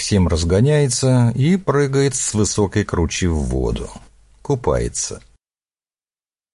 Максим разгоняется и прыгает с высокой кручи в воду. Купается.